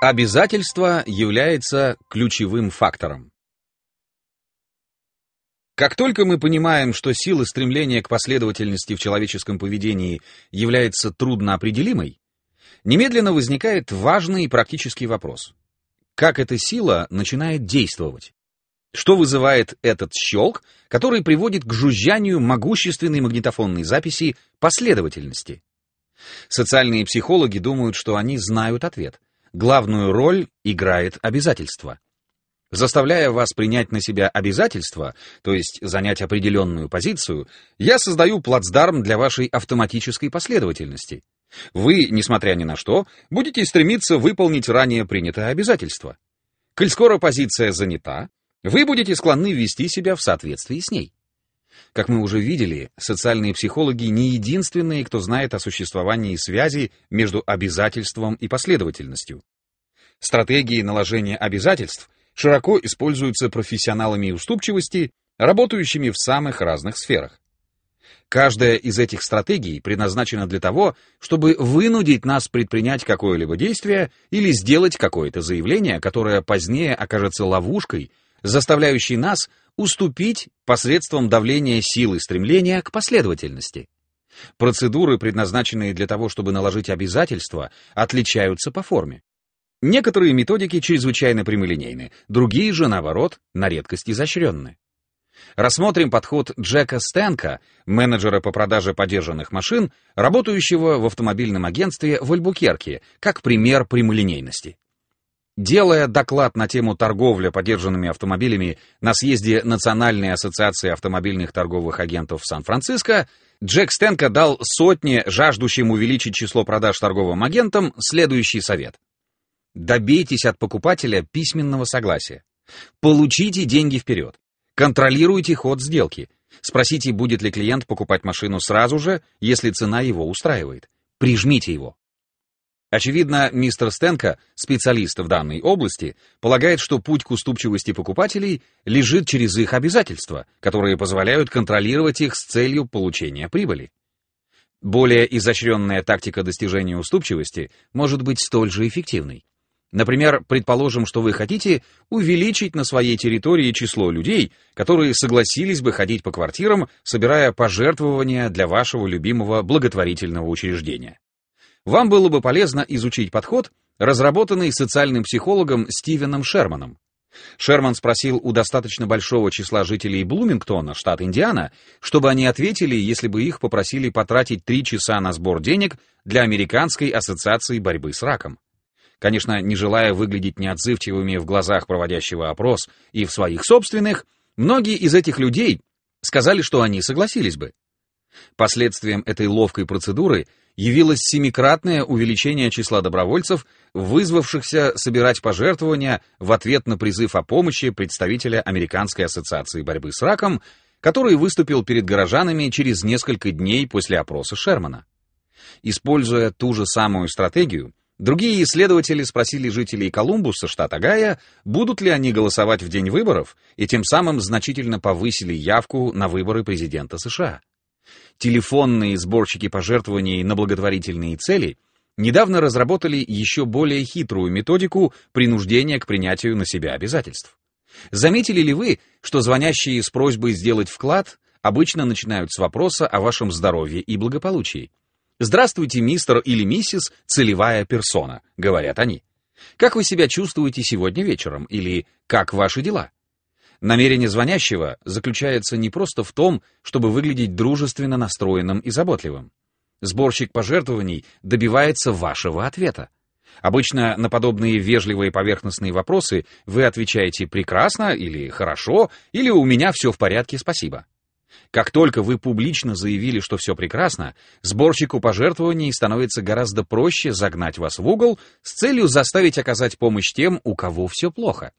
Обязательство является ключевым фактором. Как только мы понимаем, что сила стремления к последовательности в человеческом поведении является трудноопределимой, немедленно возникает важный практический вопрос. Как эта сила начинает действовать? Что вызывает этот щелк, который приводит к жужжанию могущественной магнитофонной записи последовательности? Социальные психологи думают, что они знают ответ. Главную роль играет обязательство. Заставляя вас принять на себя обязательства, то есть занять определенную позицию, я создаю плацдарм для вашей автоматической последовательности. Вы, несмотря ни на что, будете стремиться выполнить ранее принятое обязательство. Коль скоро позиция занята, вы будете склонны вести себя в соответствии с ней. Как мы уже видели, социальные психологи не единственные, кто знает о существовании связи между обязательством и последовательностью. Стратегии наложения обязательств широко используются профессионалами уступчивости, работающими в самых разных сферах. Каждая из этих стратегий предназначена для того, чтобы вынудить нас предпринять какое-либо действие или сделать какое-то заявление, которое позднее окажется ловушкой, заставляющей нас уступить посредством давления силы стремления к последовательности. Процедуры, предназначенные для того, чтобы наложить обязательства, отличаются по форме. Некоторые методики чрезвычайно прямолинейны, другие же, наоборот, на редкость изощренны. Рассмотрим подход Джека Стэнка, менеджера по продаже подержанных машин, работающего в автомобильном агентстве в Альбукерке, как пример прямолинейности. Делая доклад на тему торговля подержанными автомобилями на съезде Национальной ассоциации автомобильных торговых агентов в Сан-Франциско, Джек Стенко дал сотне жаждущим увеличить число продаж торговым агентам следующий совет. Добейтесь от покупателя письменного согласия. Получите деньги вперед. Контролируйте ход сделки. Спросите, будет ли клиент покупать машину сразу же, если цена его устраивает. Прижмите его. Очевидно, мистер Стенко, специалист в данной области, полагает, что путь к уступчивости покупателей лежит через их обязательства, которые позволяют контролировать их с целью получения прибыли. Более изощренная тактика достижения уступчивости может быть столь же эффективной. Например, предположим, что вы хотите увеличить на своей территории число людей, которые согласились бы ходить по квартирам, собирая пожертвования для вашего любимого благотворительного учреждения вам было бы полезно изучить подход, разработанный социальным психологом Стивеном Шерманом. Шерман спросил у достаточно большого числа жителей Блумингтона, штат Индиана, чтобы они ответили, если бы их попросили потратить три часа на сбор денег для Американской ассоциации борьбы с раком. Конечно, не желая выглядеть неотзывчивыми в глазах проводящего опрос и в своих собственных, многие из этих людей сказали, что они согласились бы. Последствием этой ловкой процедуры явилось семикратное увеличение числа добровольцев, вызвавшихся собирать пожертвования в ответ на призыв о помощи представителя Американской ассоциации борьбы с раком, который выступил перед горожанами через несколько дней после опроса Шермана. Используя ту же самую стратегию, другие исследователи спросили жителей Колумбуса, штата Гая, будут ли они голосовать в день выборов, и тем самым значительно повысили явку на выборы президента США. Телефонные сборщики пожертвований на благотворительные цели недавно разработали еще более хитрую методику принуждения к принятию на себя обязательств. Заметили ли вы, что звонящие с просьбой сделать вклад обычно начинают с вопроса о вашем здоровье и благополучии? «Здравствуйте, мистер или миссис целевая персона», — говорят они. «Как вы себя чувствуете сегодня вечером?» или «Как ваши дела?» Намерение звонящего заключается не просто в том, чтобы выглядеть дружественно настроенным и заботливым. Сборщик пожертвований добивается вашего ответа. Обычно на подобные вежливые поверхностные вопросы вы отвечаете «прекрасно» или «хорошо» или «у меня все в порядке, спасибо». Как только вы публично заявили, что все прекрасно, сборщику пожертвований становится гораздо проще загнать вас в угол с целью заставить оказать помощь тем, у кого все плохо.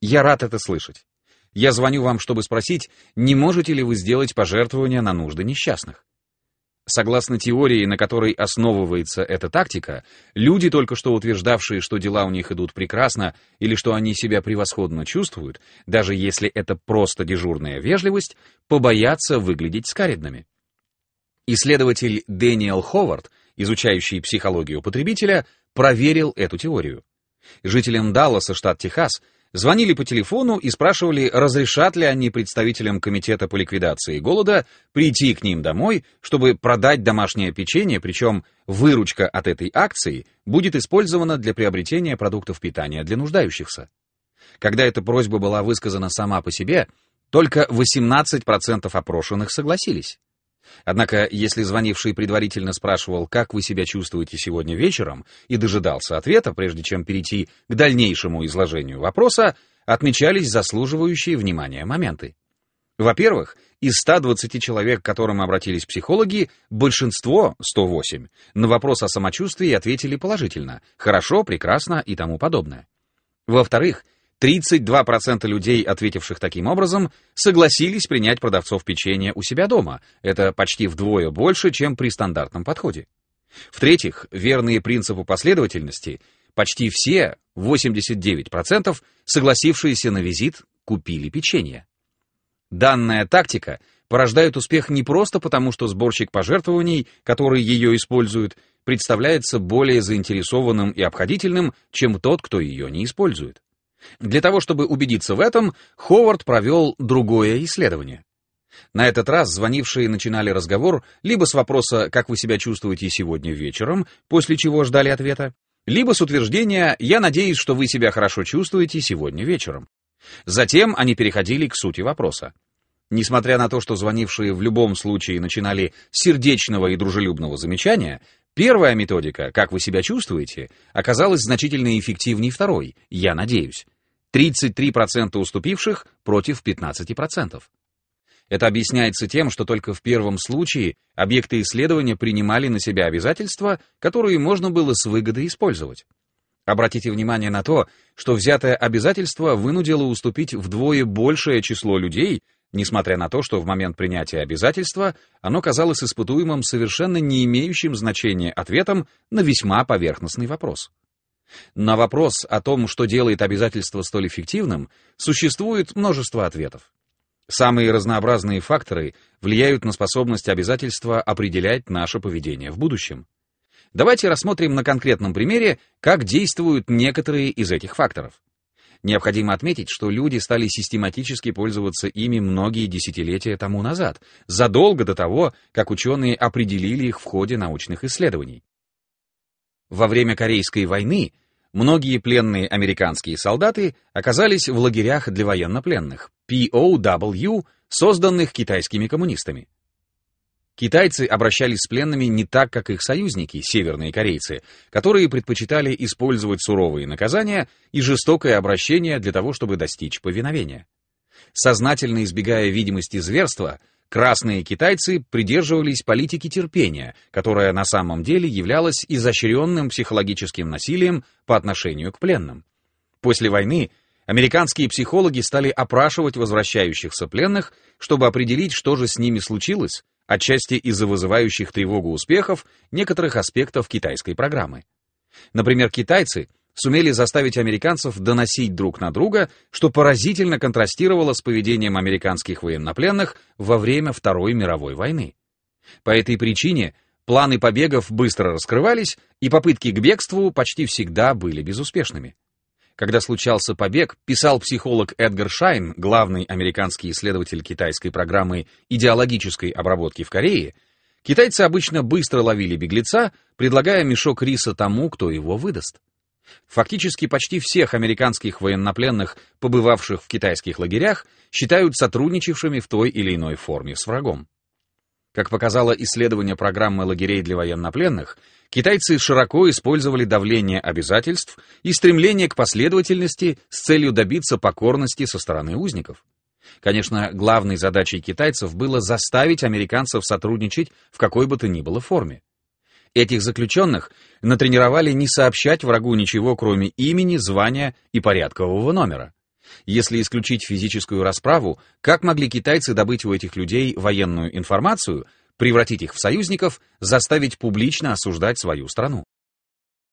Я рад это слышать. Я звоню вам, чтобы спросить, не можете ли вы сделать пожертвования на нужды несчастных. Согласно теории, на которой основывается эта тактика, люди, только что утверждавшие, что дела у них идут прекрасно или что они себя превосходно чувствуют, даже если это просто дежурная вежливость, побоятся выглядеть скаридными. Исследователь Дэниел Ховард, изучающий психологию потребителя, проверил эту теорию. Жителям Далласа, штат Техас, звонили по телефону и спрашивали, разрешат ли они представителям Комитета по ликвидации голода прийти к ним домой, чтобы продать домашнее печенье, причем выручка от этой акции будет использована для приобретения продуктов питания для нуждающихся. Когда эта просьба была высказана сама по себе, только 18% опрошенных согласились. Однако, если звонивший предварительно спрашивал, как вы себя чувствуете сегодня вечером, и дожидался ответа, прежде чем перейти к дальнейшему изложению вопроса, отмечались заслуживающие внимания моменты. Во-первых, из 120 человек, к которым обратились психологи, большинство, 108, на вопрос о самочувствии ответили положительно, хорошо, прекрасно и тому подобное. Во-вторых, 32% людей, ответивших таким образом, согласились принять продавцов печенья у себя дома. Это почти вдвое больше, чем при стандартном подходе. В-третьих, верные принципу последовательности, почти все, 89%, согласившиеся на визит, купили печенье. Данная тактика порождает успех не просто потому, что сборщик пожертвований, который ее использует, представляется более заинтересованным и обходительным, чем тот, кто ее не использует. Для того, чтобы убедиться в этом, Ховард провел другое исследование. На этот раз звонившие начинали разговор либо с вопроса «Как вы себя чувствуете сегодня вечером?», после чего ждали ответа, либо с утверждения «Я надеюсь, что вы себя хорошо чувствуете сегодня вечером». Затем они переходили к сути вопроса. Несмотря на то, что звонившие в любом случае начинали с сердечного и дружелюбного замечания, Первая методика, как вы себя чувствуете, оказалась значительно эффективнее второй, я надеюсь. 33% уступивших против 15%. Это объясняется тем, что только в первом случае объекты исследования принимали на себя обязательства, которые можно было с выгодой использовать. Обратите внимание на то, что взятое обязательство вынудило уступить вдвое большее число людей, несмотря на то, что в момент принятия обязательства оно казалось испытуемым совершенно не имеющим значения ответом на весьма поверхностный вопрос. На вопрос о том, что делает обязательство столь эффективным, существует множество ответов. Самые разнообразные факторы влияют на способность обязательства определять наше поведение в будущем. Давайте рассмотрим на конкретном примере, как действуют некоторые из этих факторов. Необходимо отметить, что люди стали систематически пользоваться ими многие десятилетия тому назад, задолго до того, как ученые определили их в ходе научных исследований. Во время Корейской войны многие пленные американские солдаты оказались в лагерях для военнопленных, POW, созданных китайскими коммунистами. Китайцы обращались с пленными не так, как их союзники, северные корейцы, которые предпочитали использовать суровые наказания и жестокое обращение для того, чтобы достичь повиновения. Сознательно избегая видимости зверства, красные китайцы придерживались политики терпения, которая на самом деле являлась изощренным психологическим насилием по отношению к пленным. После войны американские психологи стали опрашивать возвращающихся пленных, чтобы определить, что же с ними случилось, отчасти из-за вызывающих тревогу успехов некоторых аспектов китайской программы. Например, китайцы сумели заставить американцев доносить друг на друга, что поразительно контрастировало с поведением американских военнопленных во время Второй мировой войны. По этой причине планы побегов быстро раскрывались, и попытки к бегству почти всегда были безуспешными. Когда случался побег, писал психолог Эдгар Шайн, главный американский исследователь китайской программы идеологической обработки в Корее, китайцы обычно быстро ловили беглеца, предлагая мешок риса тому, кто его выдаст. Фактически почти всех американских военнопленных, побывавших в китайских лагерях, считают сотрудничавшими в той или иной форме с врагом. Как показало исследование программы лагерей для военнопленных, китайцы широко использовали давление обязательств и стремление к последовательности с целью добиться покорности со стороны узников. Конечно, главной задачей китайцев было заставить американцев сотрудничать в какой бы то ни было форме. Этих заключенных натренировали не сообщать врагу ничего, кроме имени, звания и порядкового номера. Если исключить физическую расправу, как могли китайцы добыть у этих людей военную информацию, превратить их в союзников, заставить публично осуждать свою страну.